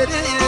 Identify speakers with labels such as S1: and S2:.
S1: it is.